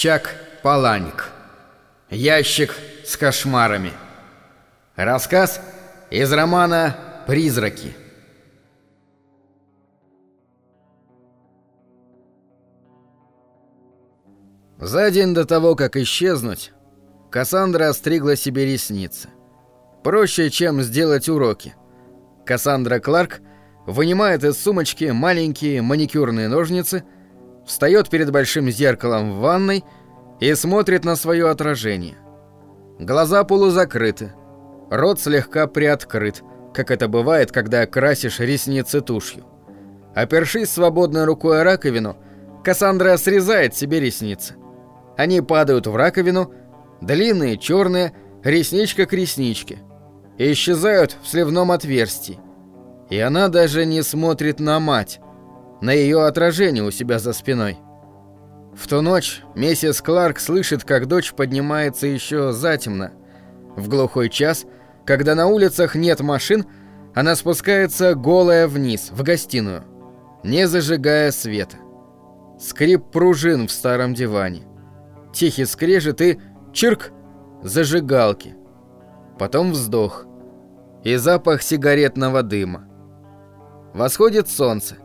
Чак Паланик. Ящик с кошмарами. Рассказ из романа «Призраки». За день до того, как исчезнуть, Кассандра остригла себе ресницы. Проще, чем сделать уроки. Кассандра Кларк вынимает из сумочки маленькие маникюрные ножницы, встает перед большим зеркалом в ванной и смотрит на свое отражение. Глаза полузакрыты, рот слегка приоткрыт, как это бывает, когда красишь ресницы тушью. Опершись свободной рукой о раковину, Кассандра срезает себе ресницы. Они падают в раковину, длинные, черные, ресничка к ресничке, и исчезают в сливном отверстии. И она даже не смотрит на мать, на ее отражение у себя за спиной. В ту ночь миссис Кларк слышит, как дочь поднимается еще затемно. В глухой час, когда на улицах нет машин, она спускается голая вниз, в гостиную, не зажигая света. Скрип пружин в старом диване. Тихий скрежет и чирк зажигалки. Потом вздох и запах сигаретного дыма. Восходит солнце.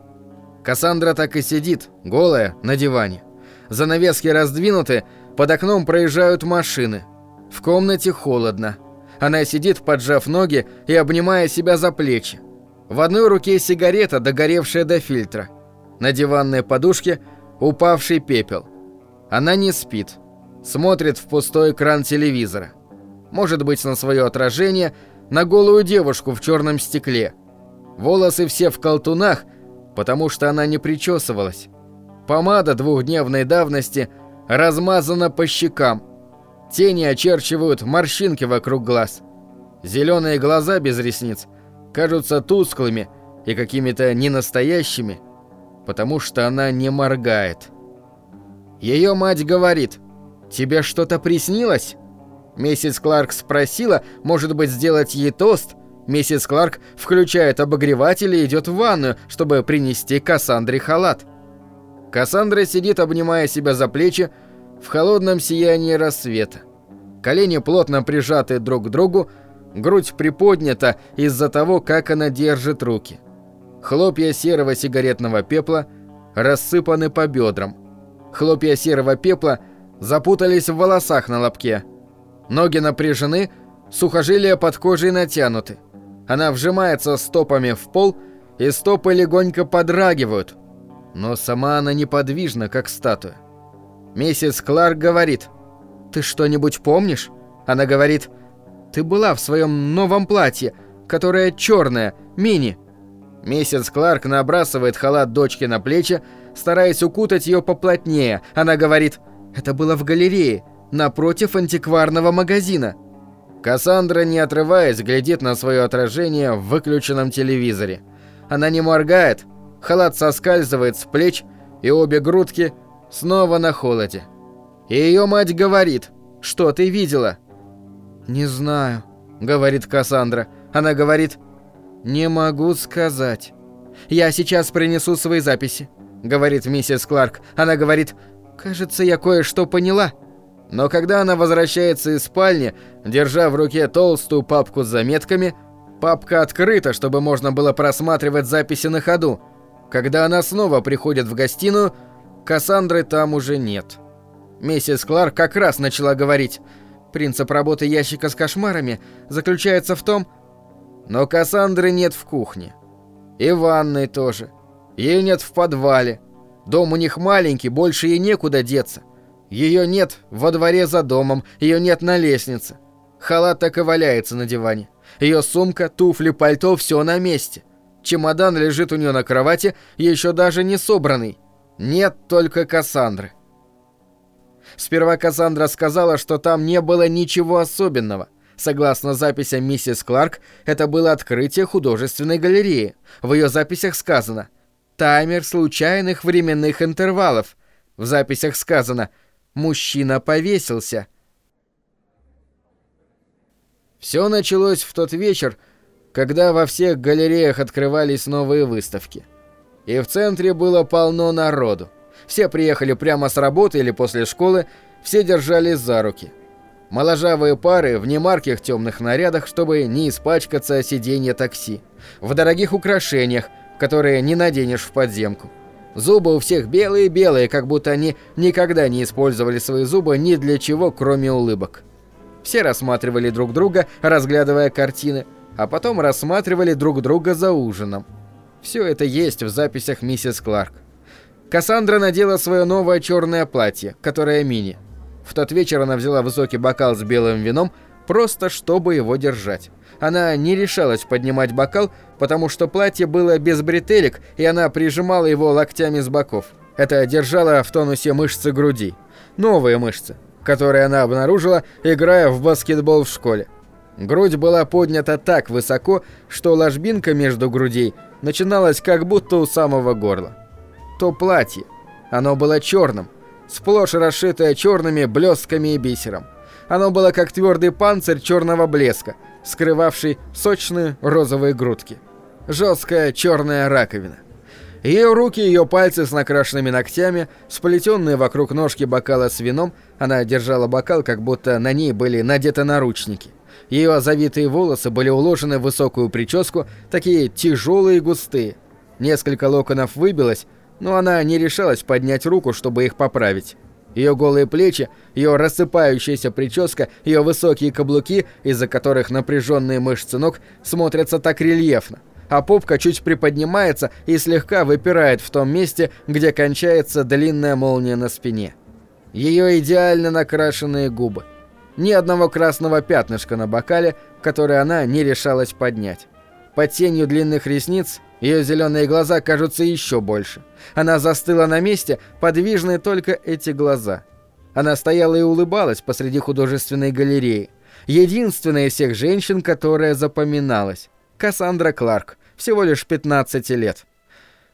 Кассандра так и сидит, голая, на диване. Занавески раздвинуты, под окном проезжают машины. В комнате холодно. Она сидит, поджав ноги и обнимая себя за плечи. В одной руке сигарета, догоревшая до фильтра. На диванной подушке упавший пепел. Она не спит. Смотрит в пустой экран телевизора. Может быть, на свое отражение, на голую девушку в черном стекле. Волосы все в колтунах, потому что она не причесывалась. Помада двухдневной давности размазана по щекам. Тени очерчивают морщинки вокруг глаз. Зеленые глаза без ресниц кажутся тусклыми и какими-то ненастоящими, потому что она не моргает. Ее мать говорит, «Тебе что-то приснилось?» Миссис Кларк спросила, может быть, сделать ей тост. Миссис Кларк включает обогреватель и идет в ванную, чтобы принести Кассандре халат. Кассандра сидит, обнимая себя за плечи, в холодном сиянии рассвета. Колени плотно прижаты друг к другу, грудь приподнята из-за того, как она держит руки. Хлопья серого сигаретного пепла рассыпаны по бедрам. Хлопья серого пепла запутались в волосах на лобке. Ноги напряжены, сухожилия под кожей натянуты. Она вжимается стопами в пол, и стопы легонько подрагивают. Но сама она неподвижна, как статуя. Миссис Кларк говорит, «Ты что-нибудь помнишь?» Она говорит, «Ты была в своем новом платье, которое черное, мини». Миссис Кларк набрасывает халат дочки на плечи, стараясь укутать ее поплотнее. Она говорит, «Это было в галерее, напротив антикварного магазина». Кассандра, не отрываясь, глядит на свое отражение в выключенном телевизоре. Она не моргает, халат соскальзывает с плеч, и обе грудки снова на холоде. И ее мать говорит, что ты видела? «Не знаю», — говорит Кассандра. Она говорит, «Не могу сказать». «Я сейчас принесу свои записи», — говорит миссис Кларк. Она говорит, «Кажется, я кое-что поняла». Но когда она возвращается из спальни, держа в руке толстую папку с заметками, папка открыта, чтобы можно было просматривать записи на ходу. Когда она снова приходит в гостиную, Кассандры там уже нет. Миссис Кларк как раз начала говорить. Принцип работы ящика с кошмарами заключается в том... Но Кассандры нет в кухне. И в ванной тоже. Ее нет в подвале. Дом у них маленький, больше ей некуда деться. Ее нет во дворе за домом, ее нет на лестнице. Халат так и валяется на диване. Ее сумка, туфли, пальто – все на месте. Чемодан лежит у нее на кровати, еще даже не собранный. Нет только Кассандры. Сперва Кассандра сказала, что там не было ничего особенного. Согласно записям миссис Кларк, это было открытие художественной галереи. В ее записях сказано «Таймер случайных временных интервалов». В записях сказано – мужчина повесился. Все началось в тот вечер, когда во всех галереях открывались новые выставки. И в центре было полно народу. Все приехали прямо с работы или после школы все держались за руки. Моложавые пары в немарких темных нарядах, чтобы не испачкаться сиденье такси. В дорогих украшениях, которые не наденешь в подземку. Зубы у всех белые-белые, как будто они никогда не использовали свои зубы ни для чего, кроме улыбок. Все рассматривали друг друга, разглядывая картины, а потом рассматривали друг друга за ужином. Все это есть в записях миссис Кларк. Кассандра надела свое новое черное платье, которое мини. В тот вечер она взяла высокий бокал с белым вином, просто чтобы его держать. Она не решалась поднимать бокал, потому что платье было без бретелек, и она прижимала его локтями с боков. Это держало в тонусе мышцы груди. Новые мышцы который она обнаружила, играя в баскетбол в школе. Грудь была поднята так высоко, что ложбинка между грудей начиналась как будто у самого горла. То платье. Оно было черным, сплошь расшитое черными блестками и бисером. Оно было как твердый панцирь черного блеска, скрывавший сочные розовые грудки. Жесткая черная раковина. Ее руки ее пальцы с накрашенными ногтями, сплетенные вокруг ножки бокала с вином, она держала бокал, как будто на ней были надеты наручники. Ее завитые волосы были уложены в высокую прическу, такие тяжелые и густые. Несколько локонов выбилось, но она не решалась поднять руку, чтобы их поправить. Ее голые плечи, ее рассыпающаяся прическа, ее высокие каблуки, из-за которых напряженные мышцы ног смотрятся так рельефно а попка чуть приподнимается и слегка выпирает в том месте, где кончается длинная молния на спине. Ее идеально накрашенные губы. Ни одного красного пятнышка на бокале, которое она не решалась поднять. Под тенью длинных ресниц ее зеленые глаза кажутся еще больше. Она застыла на месте, подвижны только эти глаза. Она стояла и улыбалась посреди художественной галереи. Единственная из всех женщин, которая запоминалась. Кассандра Кларк, всего лишь 15 лет.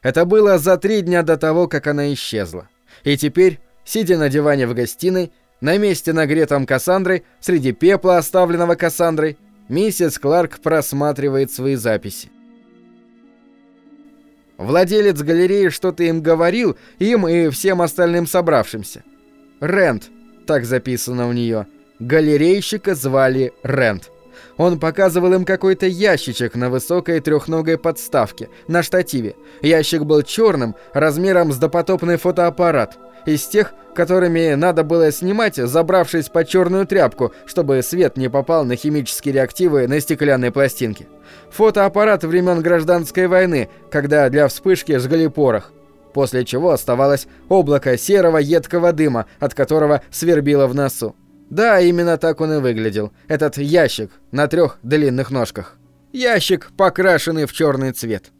Это было за три дня до того, как она исчезла. И теперь, сидя на диване в гостиной, на месте нагретом Кассандрой, среди пепла, оставленного Кассандрой, миссис Кларк просматривает свои записи. Владелец галереи что-то им говорил, им и всем остальным собравшимся. Рент, так записано у нее. Галерейщика звали Рент. Он показывал им какой-то ящичек на высокой трехногой подставке, на штативе. Ящик был черным, размером с допотопный фотоаппарат. Из тех, которыми надо было снимать, забравшись под черную тряпку, чтобы свет не попал на химические реактивы на стеклянной пластинке. Фотоаппарат времен гражданской войны, когда для вспышки жгли порох. После чего оставалось облако серого едкого дыма, от которого свербило в носу. Да, именно так он и выглядел. Этот ящик на трех длинных ножках. Ящик, покрашенный в черный цвет.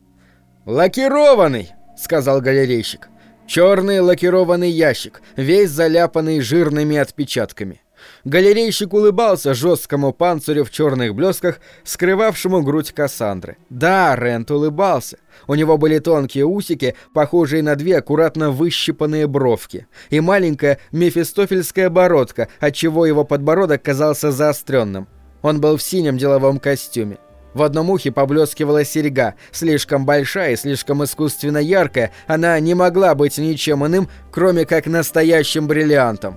«Лакированный!» — сказал галерейщик. Черный лакированный ящик, весь заляпанный жирными отпечатками. Галерейщик улыбался жесткому панцирю в черных блесках, скрывавшему грудь Кассандры. Да, Рент улыбался. У него были тонкие усики, похожие на две аккуратно выщипанные бровки, и маленькая мефистофельская бородка, отчего его подбородок казался заостренным. Он был в синем деловом костюме. В одном ухе поблескивала серьга, слишком большая и слишком искусственно яркая, она не могла быть ничем иным, кроме как настоящим бриллиантом.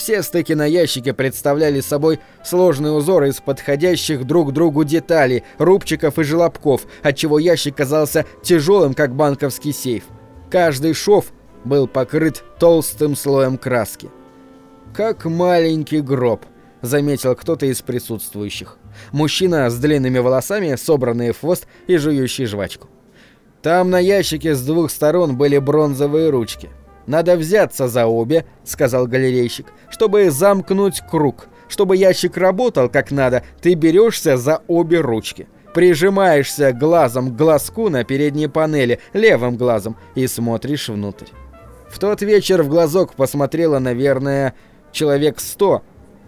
Все стыки на ящике представляли собой сложный узор из подходящих друг другу деталей, рубчиков и желобков, отчего ящик казался тяжелым, как банковский сейф. Каждый шов был покрыт толстым слоем краски. «Как маленький гроб», — заметил кто-то из присутствующих. Мужчина с длинными волосами, собранные в хвост и жующий жвачку. Там на ящике с двух сторон были бронзовые ручки. «Надо взяться за обе», — сказал галерейщик, — «чтобы замкнуть круг. Чтобы ящик работал как надо, ты берешься за обе ручки. Прижимаешься глазом к глазку на передней панели, левым глазом, и смотришь внутрь». В тот вечер в глазок посмотрело, наверное, человек сто,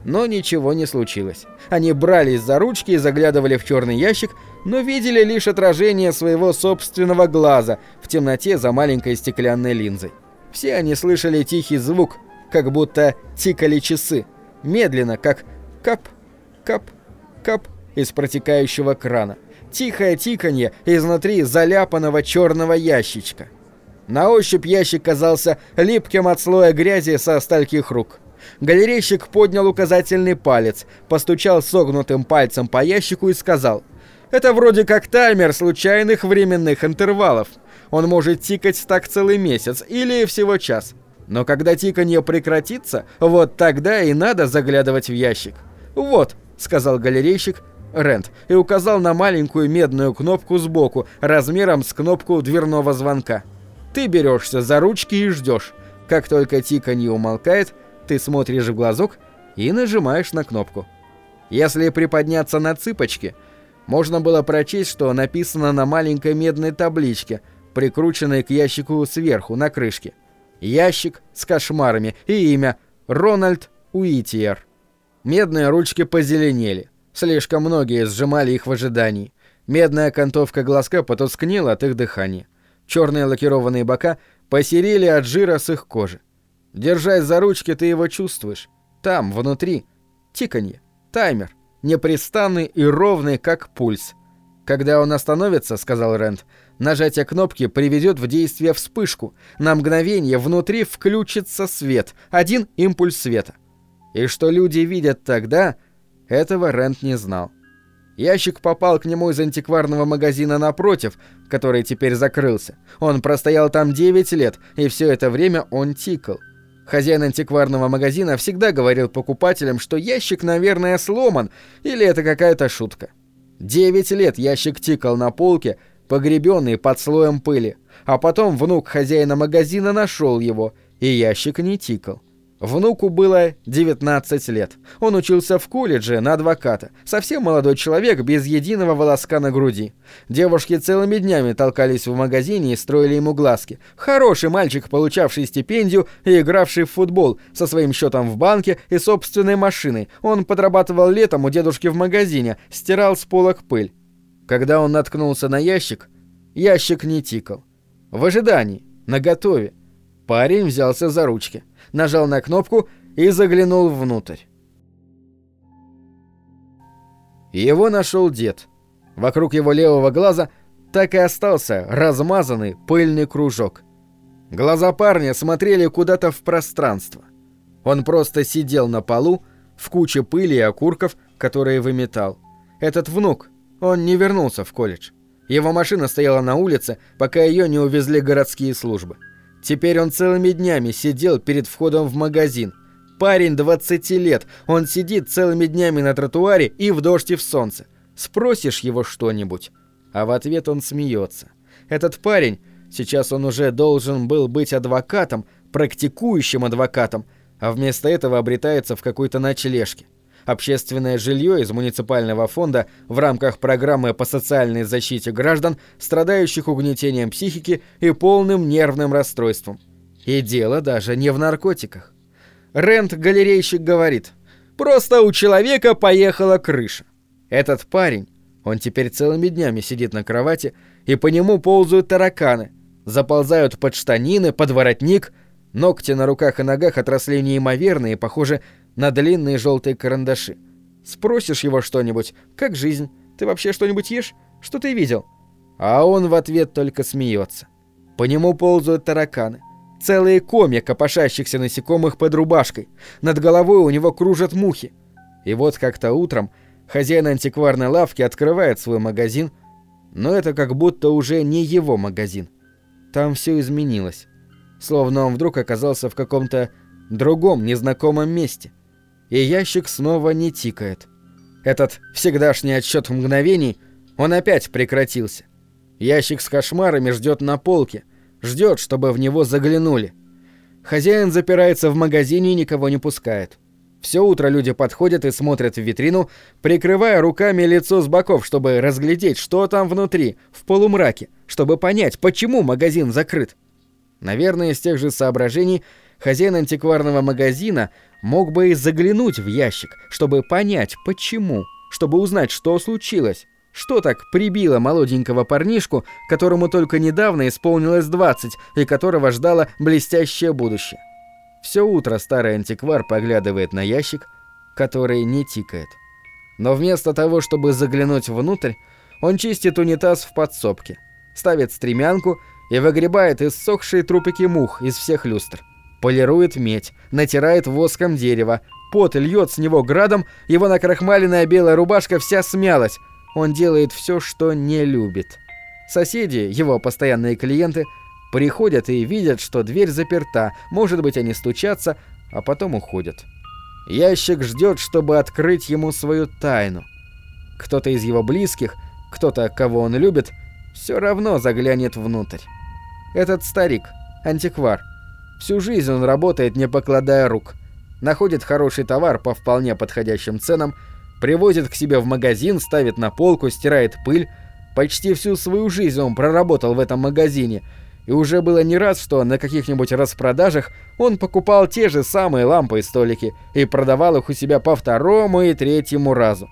но ничего не случилось. Они брались за ручки и заглядывали в черный ящик, но видели лишь отражение своего собственного глаза в темноте за маленькой стеклянной линзой. Все они слышали тихий звук, как будто тикали часы, медленно, как кап, кап, кап из протекающего крана. Тихое тиканье изнутри заляпанного черного ящичка. На ощупь ящик казался липким от слоя грязи со стальких рук. Галерейщик поднял указательный палец, постучал согнутым пальцем по ящику и сказал «Это вроде как таймер случайных временных интервалов. Он может тикать так целый месяц или всего час. Но когда тиканье прекратится, вот тогда и надо заглядывать в ящик. «Вот», — сказал галерейщик, Рент, и указал на маленькую медную кнопку сбоку, размером с кнопку дверного звонка. Ты берешься за ручки и ждешь. Как только тиканье умолкает, ты смотришь в глазок и нажимаешь на кнопку. Если приподняться на цыпочки, можно было прочесть, что написано на маленькой медной табличке, прикрученной к ящику сверху на крышке. Ящик с кошмарами и имя Рональд Уитиер. Медные ручки позеленели. Слишком многие сжимали их в ожидании. Медная окантовка глазка потускнела от их дыхания. Черные лакированные бока посерели от жира с их кожи. Держась за ручки, ты его чувствуешь. Там, внутри, тиканье, таймер, непрестанный и ровный, как пульс. Когда он остановится, сказал Рент, нажатие кнопки приведет в действие вспышку. На мгновение внутри включится свет, один импульс света. И что люди видят тогда, этого Рент не знал. Ящик попал к нему из антикварного магазина напротив, который теперь закрылся. Он простоял там 9 лет, и все это время он тикал. Хозяин антикварного магазина всегда говорил покупателям, что ящик, наверное, сломан, или это какая-то шутка. 9 лет ящик тикал на полке, погребенный под слоем пыли, а потом внук хозяина магазина нашел его, и ящик не тикал. Внуку было 19 лет. Он учился в колледже на адвоката. Совсем молодой человек, без единого волоска на груди. Девушки целыми днями толкались в магазине и строили ему глазки. Хороший мальчик, получавший стипендию и игравший в футбол, со своим счетом в банке и собственной машиной. Он подрабатывал летом у дедушки в магазине, стирал с полок пыль. Когда он наткнулся на ящик, ящик не тикал. В ожидании, наготове. Парень взялся за ручки нажал на кнопку и заглянул внутрь. Его нашел дед. Вокруг его левого глаза так и остался размазанный пыльный кружок. Глаза парня смотрели куда-то в пространство. Он просто сидел на полу в куче пыли и окурков, которые выметал. Этот внук, он не вернулся в колледж. Его машина стояла на улице, пока ее не увезли городские службы. Теперь он целыми днями сидел перед входом в магазин. Парень 20 лет, он сидит целыми днями на тротуаре и в дождь и в солнце. Спросишь его что-нибудь, а в ответ он смеется. Этот парень, сейчас он уже должен был быть адвокатом, практикующим адвокатом, а вместо этого обретается в какой-то ночлежке общественное жилье из муниципального фонда в рамках программы по социальной защите граждан, страдающих угнетением психики и полным нервным расстройством. И дело даже не в наркотиках. Рент-галерейщик говорит, просто у человека поехала крыша. Этот парень, он теперь целыми днями сидит на кровати, и по нему ползают тараканы, заползают под штанины, под воротник, ногти на руках и ногах отросли неимоверные, похоже, на длинные желтые карандаши. Спросишь его что-нибудь, как жизнь, ты вообще что-нибудь ешь, что ты видел? А он в ответ только смеется. По нему ползают тараканы. Целые комья копошащихся насекомых под рубашкой. Над головой у него кружат мухи. И вот как-то утром хозяин антикварной лавки открывает свой магазин, но это как будто уже не его магазин. Там все изменилось. Словно он вдруг оказался в каком-то другом незнакомом месте – и ящик снова не тикает. Этот всегдашний отсчет мгновений, он опять прекратился. Ящик с кошмарами ждет на полке, ждет, чтобы в него заглянули. Хозяин запирается в магазине и никого не пускает. Все утро люди подходят и смотрят в витрину, прикрывая руками лицо с боков, чтобы разглядеть, что там внутри, в полумраке, чтобы понять, почему магазин закрыт. Наверное, из тех же соображений хозяин антикварного магазина мог бы и заглянуть в ящик, чтобы понять, почему, чтобы узнать, что случилось. Что так прибило молоденького парнишку, которому только недавно исполнилось 20 и которого ждало блестящее будущее? Все утро старый антиквар поглядывает на ящик, который не тикает. Но вместо того, чтобы заглянуть внутрь, он чистит унитаз в подсобке, ставит стремянку и выгребает иссохшие трупики мух из всех люстр. Полирует медь, натирает воском дерево, пот льет с него градом, его накрахмаленная белая рубашка вся смялась. Он делает все, что не любит. Соседи, его постоянные клиенты, приходят и видят, что дверь заперта, может быть, они стучатся, а потом уходят. Ящик ждет, чтобы открыть ему свою тайну. Кто-то из его близких, кто-то, кого он любит, все равно заглянет внутрь. Этот старик, антиквар, всю жизнь он работает, не покладая рук. Находит хороший товар по вполне подходящим ценам, привозит к себе в магазин, ставит на полку, стирает пыль. Почти всю свою жизнь он проработал в этом магазине – и уже было не раз, что на каких-нибудь распродажах он покупал те же самые лампы и столики и продавал их у себя по второму и третьему разу.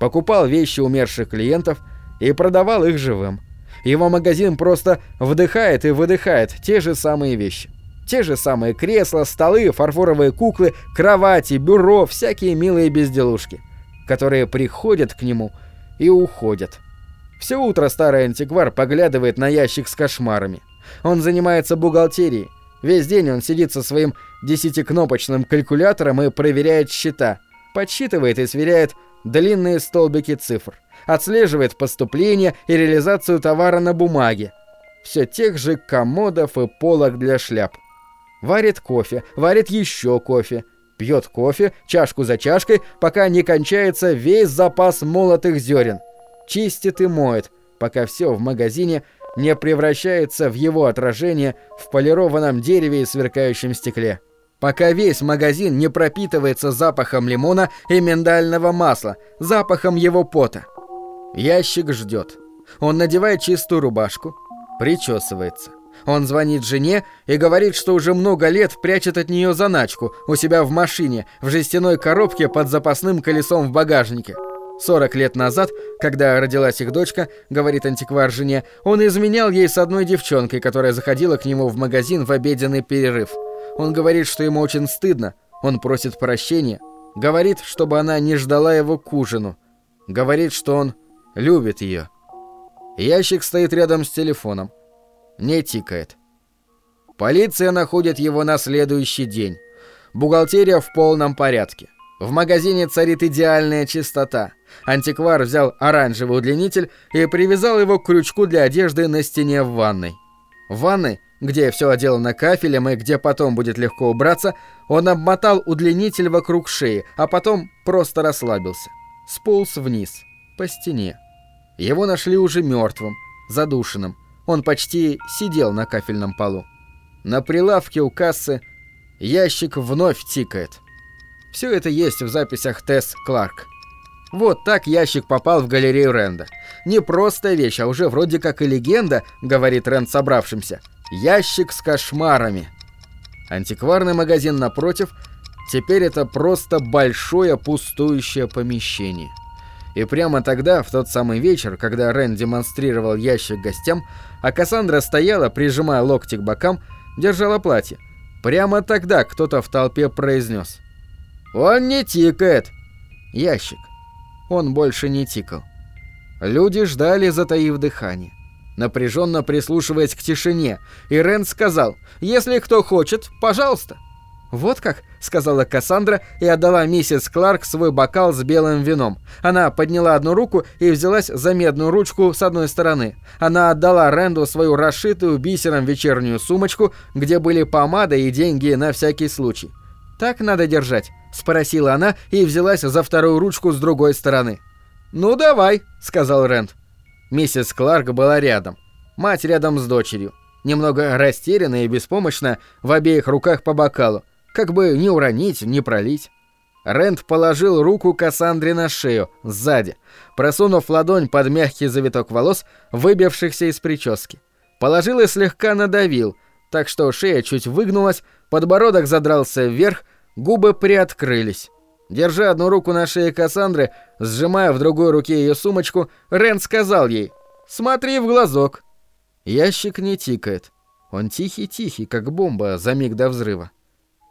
Покупал вещи умерших клиентов и продавал их живым. Его магазин просто вдыхает и выдыхает те же самые вещи. Те же самые кресла, столы, фарфоровые куклы, кровати, бюро, всякие милые безделушки, которые приходят к нему и уходят. Все утро старый антиквар поглядывает на ящик с кошмарами. Он занимается бухгалтерией. Весь день он сидит со своим десятикнопочным калькулятором и проверяет счета. Подсчитывает и сверяет длинные столбики цифр. Отслеживает поступление и реализацию товара на бумаге. Все тех же комодов и полок для шляп. Варит кофе, варит еще кофе. Пьет кофе, чашку за чашкой, пока не кончается весь запас молотых зерен. Чистит и моет, пока все в магазине – не превращается в его отражение в полированном дереве и сверкающем стекле. Пока весь магазин не пропитывается запахом лимона и миндального масла, запахом его пота. Ящик ждет. Он надевает чистую рубашку, причесывается. Он звонит жене и говорит, что уже много лет прячет от нее заначку у себя в машине, в жестяной коробке под запасным колесом в багажнике. 40 лет назад, когда родилась их дочка, говорит антиквар жене, он изменял ей с одной девчонкой, которая заходила к нему в магазин в обеденный перерыв. Он говорит, что ему очень стыдно, он просит прощения, говорит, чтобы она не ждала его к ужину, говорит, что он любит ее. Ящик стоит рядом с телефоном. Не тикает. Полиция находит его на следующий день. Бухгалтерия в полном порядке. В магазине царит идеальная чистота. Антиквар взял оранжевый удлинитель и привязал его к крючку для одежды на стене в ванной. В ванной, где все отделано кафелем и где потом будет легко убраться, он обмотал удлинитель вокруг шеи, а потом просто расслабился. Сполз вниз, по стене. Его нашли уже мертвым, задушенным. Он почти сидел на кафельном полу. На прилавке у кассы ящик вновь тикает. Все это есть в записях Тесс Кларк. Вот так ящик попал в галерею Ренда. Не просто вещь, а уже вроде как и легенда, говорит Рэнд собравшимся. Ящик с кошмарами. Антикварный магазин напротив, теперь это просто большое пустующее помещение. И прямо тогда, в тот самый вечер, когда Рен демонстрировал ящик гостям, а Кассандра стояла, прижимая локти к бокам, держала платье. Прямо тогда кто-то в толпе произнес – «Он не тикает!» Ящик. Он больше не тикал. Люди ждали, затаив дыхание, напряженно прислушиваясь к тишине, и Рен сказал «Если кто хочет, пожалуйста!» «Вот как?» — сказала Кассандра и отдала миссис Кларк свой бокал с белым вином. Она подняла одну руку и взялась за медную ручку с одной стороны. Она отдала Ренду свою расшитую бисером вечернюю сумочку, где были помада и деньги на всякий случай. «Так надо держать?» — спросила она и взялась за вторую ручку с другой стороны. «Ну давай», — сказал Рент. Миссис Кларк была рядом. Мать рядом с дочерью. Немного растерянная и беспомощная, в обеих руках по бокалу. Как бы не уронить, не пролить. Рент положил руку Кассандре на шею, сзади, просунув ладонь под мягкий завиток волос, выбившихся из прически. Положил и слегка надавил, так что шея чуть выгнулась, подбородок задрался вверх, губы приоткрылись. Держа одну руку на шее Кассандры, сжимая в другой руке ее сумочку, Рен сказал ей «Смотри в глазок». Ящик не тикает. Он тихий-тихий, как бомба за миг до взрыва.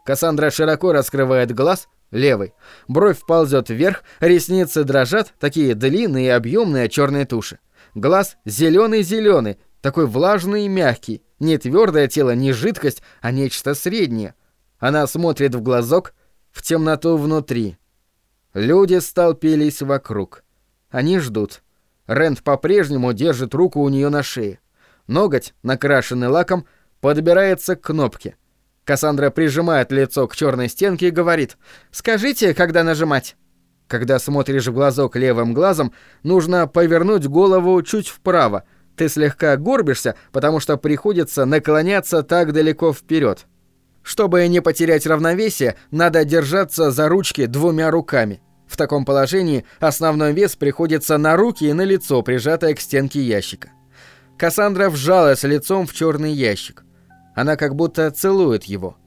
Кассандра широко раскрывает глаз, левый. Бровь ползет вверх, ресницы дрожат, такие длинные и объемные черные туши. Глаз зеленый-зеленый, такой влажный и мягкий. Не твердое тело, не жидкость, а нечто среднее. Она смотрит в глазок, в темноту внутри. Люди столпились вокруг. Они ждут. Рэнд по-прежнему держит руку у нее на шее. Ноготь, накрашенный лаком, подбирается к кнопке. Кассандра прижимает лицо к черной стенке и говорит «Скажите, когда нажимать?» Когда смотришь в глазок левым глазом, нужно повернуть голову чуть вправо. Ты слегка горбишься, потому что приходится наклоняться так далеко вперед. Чтобы не потерять равновесие, надо держаться за ручки двумя руками. В таком положении основной вес приходится на руки и на лицо, прижатое к стенке ящика. Кассандра вжалась лицом в черный ящик. Она как будто целует его.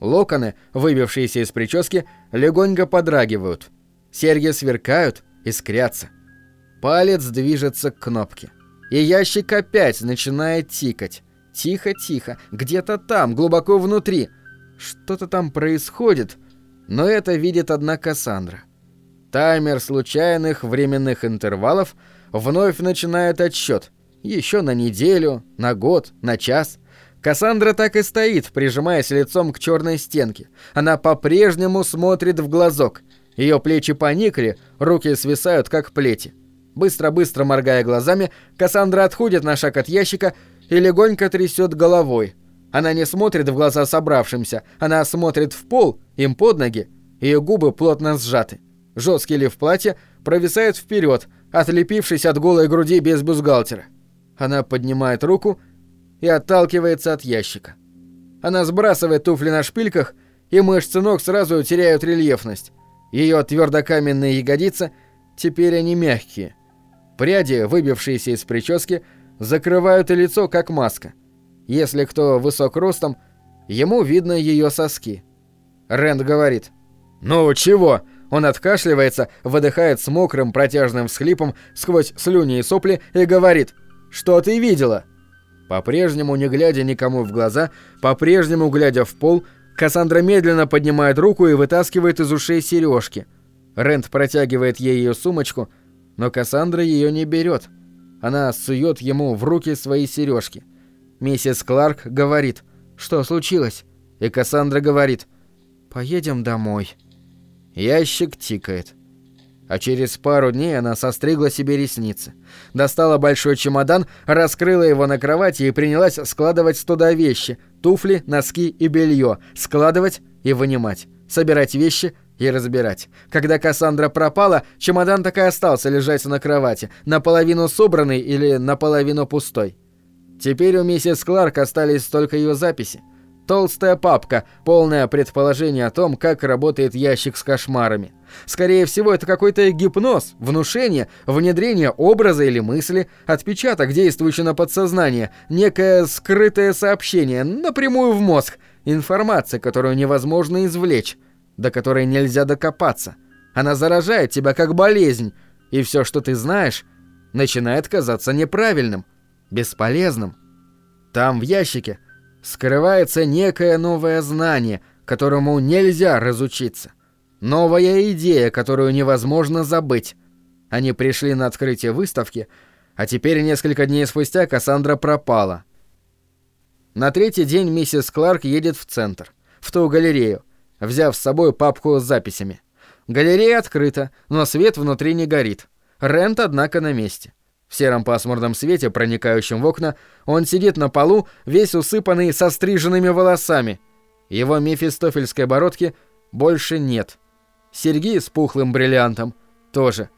Локоны, выбившиеся из прически, легонько подрагивают. Серьги сверкают, искрятся. Палец движется к кнопке. И ящик опять начинает тикать. Тихо-тихо, где-то там, глубоко внутри. Что-то там происходит, но это видит одна Кассандра. Таймер случайных временных интервалов вновь начинает отсчет. Еще на неделю, на год, на час. Кассандра так и стоит, прижимаясь лицом к черной стенке. Она по-прежнему смотрит в глазок. Ее плечи поникли, руки свисают, как плети. Быстро-быстро моргая глазами, Кассандра отходит на шаг от ящика и легонько трясет головой. Она не смотрит в глаза собравшимся, она смотрит в пол, им под ноги. Ее губы плотно сжаты. Жесткий лиф платья провисает вперед, отлепившись от голой груди без бюстгальтера. Она поднимает руку и отталкивается от ящика. Она сбрасывает туфли на шпильках, и мышцы ног сразу теряют рельефность. Ее твердокаменные ягодицы теперь они мягкие. Пряди, выбившиеся из прически, закрывают и лицо, как маска. Если кто высок ростом, ему видно ее соски. Рэнд говорит. «Ну чего?» Он откашливается, выдыхает с мокрым протяжным всхлипом сквозь слюни и сопли и говорит «Что ты видела?» По-прежнему, не глядя никому в глаза, по-прежнему глядя в пол, Кассандра медленно поднимает руку и вытаскивает из ушей сережки. Рэнд протягивает ей ее сумочку, но Кассандра ее не берет. Она сует ему в руки свои сережки. Миссис Кларк говорит «Что случилось?» И Кассандра говорит «Поедем домой». Ящик тикает. А через пару дней она состригла себе ресницы. Достала большой чемодан, раскрыла его на кровати и принялась складывать туда вещи. Туфли, носки и белье. Складывать и вынимать. Собирать вещи и разбирать. Когда Кассандра пропала, чемодан так и остался лежать на кровати, наполовину собранный или наполовину пустой. Теперь у миссис Кларк остались только ее записи. Толстая папка, полное предположение о том, как работает ящик с кошмарами. Скорее всего, это какой-то гипноз, внушение, внедрение образа или мысли, отпечаток, действующий на подсознание, некое скрытое сообщение, напрямую в мозг, информация, которую невозможно извлечь, до которой нельзя докопаться. Она заражает тебя как болезнь, и все, что ты знаешь, начинает казаться неправильным, бесполезным. Там, в ящике, скрывается некое новое знание, которому нельзя разучиться. Новая идея, которую невозможно забыть. Они пришли на открытие выставки, а теперь несколько дней спустя Кассандра пропала. На третий день миссис Кларк едет в центр, в ту галерею, взяв с собой папку с записями. Галерея открыта, но свет внутри не горит. Рент, однако, на месте. В сером пасмурном свете, проникающем в окна, он сидит на полу, весь усыпанный состриженными волосами. Его мефистофельской бородки больше нет. Серьги с пухлым бриллиантом тоже.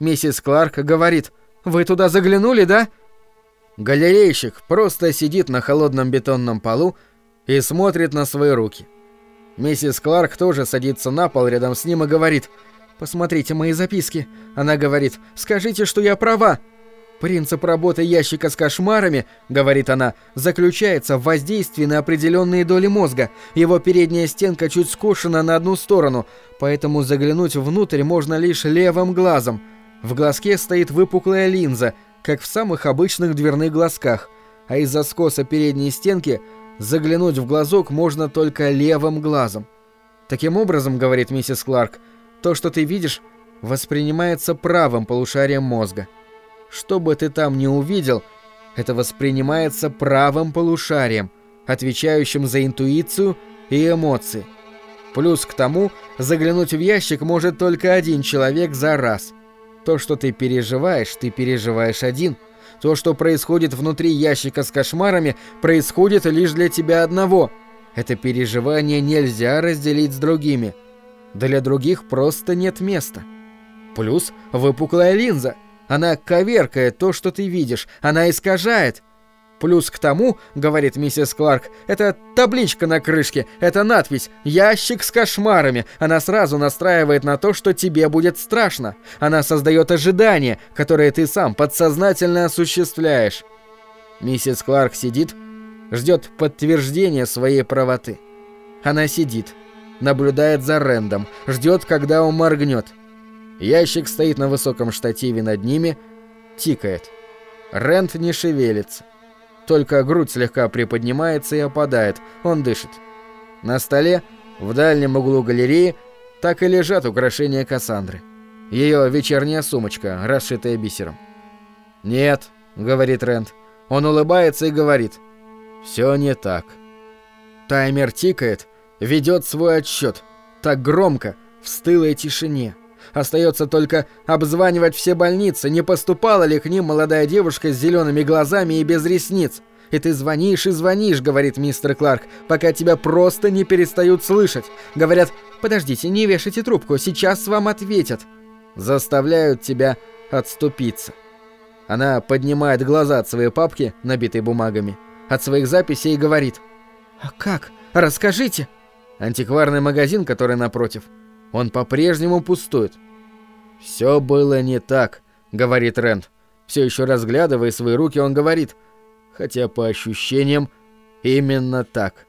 Миссис Кларк говорит, «Вы туда заглянули, да?» Галерейщик просто сидит на холодном бетонном полу и смотрит на свои руки. Миссис Кларк тоже садится на пол рядом с ним и говорит, «Посмотрите мои записки». Она говорит, «Скажите, что я права». «Принцип работы ящика с кошмарами, — говорит она, — заключается в воздействии на определенные доли мозга. Его передняя стенка чуть скошена на одну сторону, поэтому заглянуть внутрь можно лишь левым глазом. В глазке стоит выпуклая линза, как в самых обычных дверных глазках, а из-за скоса передней стенки заглянуть в глазок можно только левым глазом. Таким образом, — говорит миссис Кларк, — то, что ты видишь, воспринимается правым полушарием мозга. Что бы ты там ни увидел, это воспринимается правым полушарием, отвечающим за интуицию и эмоции. Плюс к тому, заглянуть в ящик может только один человек за раз. То, что ты переживаешь, ты переживаешь один. То, что происходит внутри ящика с кошмарами, происходит лишь для тебя одного. Это переживание нельзя разделить с другими. Для других просто нет места. Плюс выпуклая линза. Она коверкает то, что ты видишь. Она искажает. Плюс к тому, говорит миссис Кларк, это табличка на крышке, это надпись «Ящик с кошмарами». Она сразу настраивает на то, что тебе будет страшно. Она создает ожидания, которые ты сам подсознательно осуществляешь. Миссис Кларк сидит, ждет подтверждения своей правоты. Она сидит, наблюдает за Рэндом, ждет, когда он моргнет. Ящик стоит на высоком штативе над ними, тикает. Рэнд не шевелится. Только грудь слегка приподнимается и опадает. Он дышит. На столе, в дальнем углу галереи, так и лежат украшения Кассандры. Ее вечерняя сумочка, расшитая бисером. «Нет», — говорит Рэнд. Он улыбается и говорит. «Все не так». Таймер тикает, ведет свой отсчет. Так громко, в стылой тишине. Остается только обзванивать все больницы, не поступала ли к ним молодая девушка с зелеными глазами и без ресниц. И ты звонишь и звонишь, говорит мистер Кларк, пока тебя просто не перестают слышать. Говорят, подождите, не вешайте трубку, сейчас вам ответят. Заставляют тебя отступиться. Она поднимает глаза от своей папки, набитой бумагами, от своих записей и говорит. «А как? Расскажите!» Антикварный магазин, который напротив, он по-прежнему пустует. «Все было не так», — говорит Рэнд. Все еще разглядывая свои руки, он говорит, хотя по ощущениям именно так.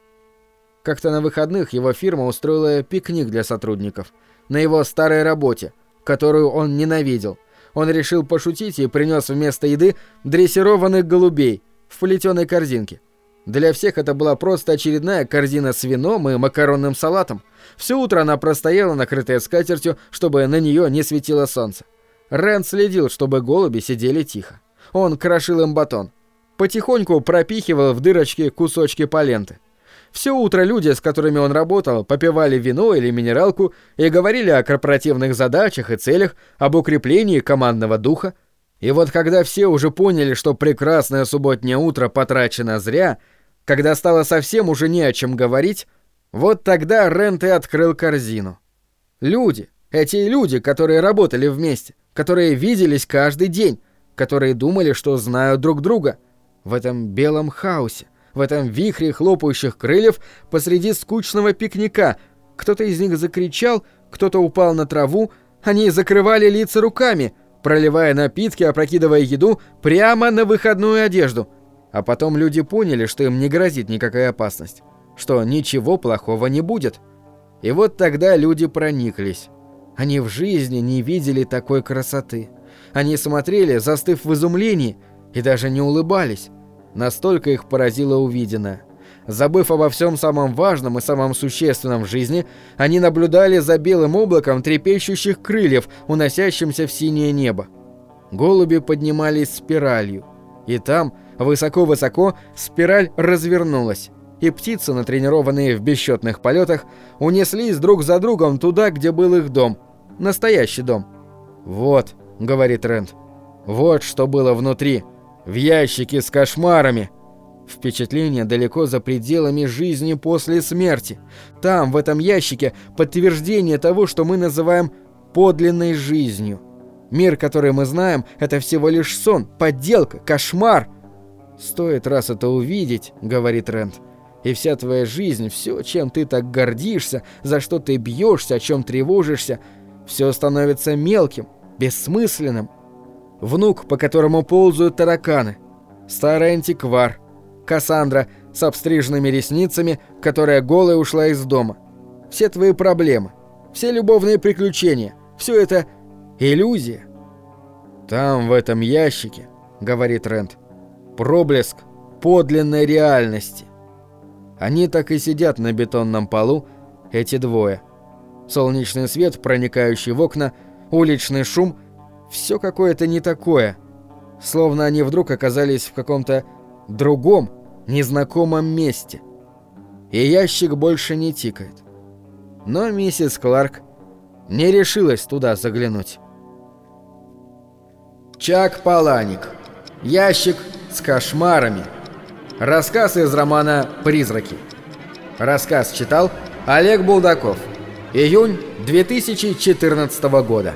Как-то на выходных его фирма устроила пикник для сотрудников. На его старой работе, которую он ненавидел. Он решил пошутить и принес вместо еды дрессированных голубей в плетеной корзинке. Для всех это была просто очередная корзина с вином и макаронным салатом. Все утро она простояла, накрытая скатертью, чтобы на нее не светило солнце. Рен следил, чтобы голуби сидели тихо. Он крошил им батон. Потихоньку пропихивал в дырочки кусочки поленты. Все утро люди, с которыми он работал, попивали вино или минералку и говорили о корпоративных задачах и целях, об укреплении командного духа. И вот когда все уже поняли, что прекрасное субботнее утро потрачено зря, когда стало совсем уже не о чем говорить, вот тогда Рент и открыл корзину. Люди, эти люди, которые работали вместе, которые виделись каждый день, которые думали, что знают друг друга, в этом белом хаосе, в этом вихре хлопающих крыльев посреди скучного пикника, кто-то из них закричал, кто-то упал на траву, они закрывали лица руками, проливая напитки, опрокидывая еду прямо на выходную одежду. А потом люди поняли, что им не грозит никакая опасность что ничего плохого не будет. И вот тогда люди прониклись. Они в жизни не видели такой красоты. Они смотрели, застыв в изумлении, и даже не улыбались. Настолько их поразило увиденное. Забыв обо всем самом важном и самом существенном в жизни, они наблюдали за белым облаком трепещущих крыльев, уносящимся в синее небо. Голуби поднимались спиралью. И там, высоко-высоко, спираль развернулась и птицы, натренированные в бесчетных полетах, унеслись друг за другом туда, где был их дом. Настоящий дом. «Вот», — говорит Рэнд, — «вот что было внутри, в ящике с кошмарами». Впечатление далеко за пределами жизни после смерти. Там, в этом ящике, подтверждение того, что мы называем подлинной жизнью. Мир, который мы знаем, это всего лишь сон, подделка, кошмар. «Стоит раз это увидеть», — говорит Рэнд, — и вся твоя жизнь, все, чем ты так гордишься, за что ты бьешься, о чем тревожишься, все становится мелким, бессмысленным. Внук, по которому ползают тараканы. Старый антиквар. Кассандра с обстриженными ресницами, которая голая ушла из дома. Все твои проблемы, все любовные приключения, все это иллюзия. «Там, в этом ящике», — говорит Рент, — «проблеск подлинной реальности». Они так и сидят на бетонном полу, эти двое. Солнечный свет, проникающий в окна, уличный шум – все какое-то не такое. Словно они вдруг оказались в каком-то другом, незнакомом месте. и ящик больше не тикает. Но миссис Кларк не решилась туда заглянуть. Чак Паланик. Ящик с кошмарами. Рассказ из романа «Призраки». Рассказ читал Олег Булдаков. Июнь 2014 года.